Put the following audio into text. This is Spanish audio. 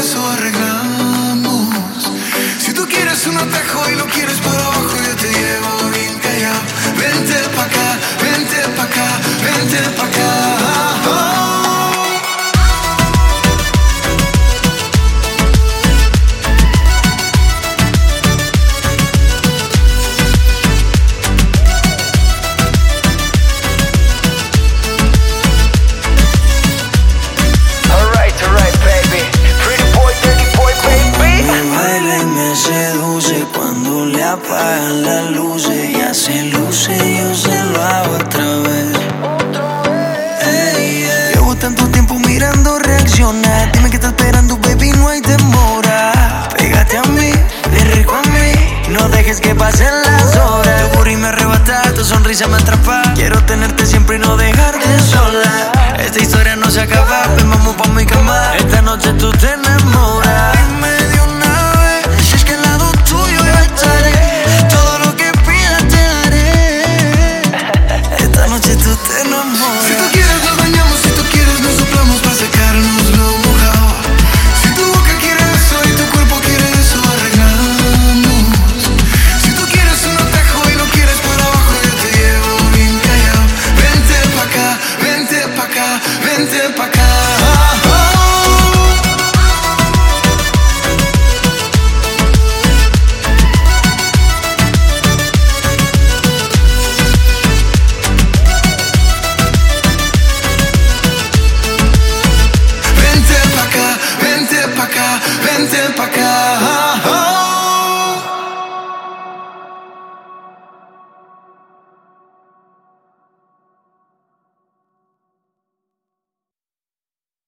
Eso arreglamos. Si tú quieres un atajo y lo quieres por yo se lo hago otra vez. Ey, ey. Llevo tanto tiempo mirando reaccionar. Dime que estás esperando, baby, no hay demora. Pégate a mí, de rico a mí. No dejes que pasen las horas. Tu booty me arrebata, tu sonrisa me atrapa. Quiero tenerte siempre y no dejarte sola. Esta historia no se acaba, ven vamos pa' mi cama. Esta noche tú te enamoras. Entiendo pa' acá.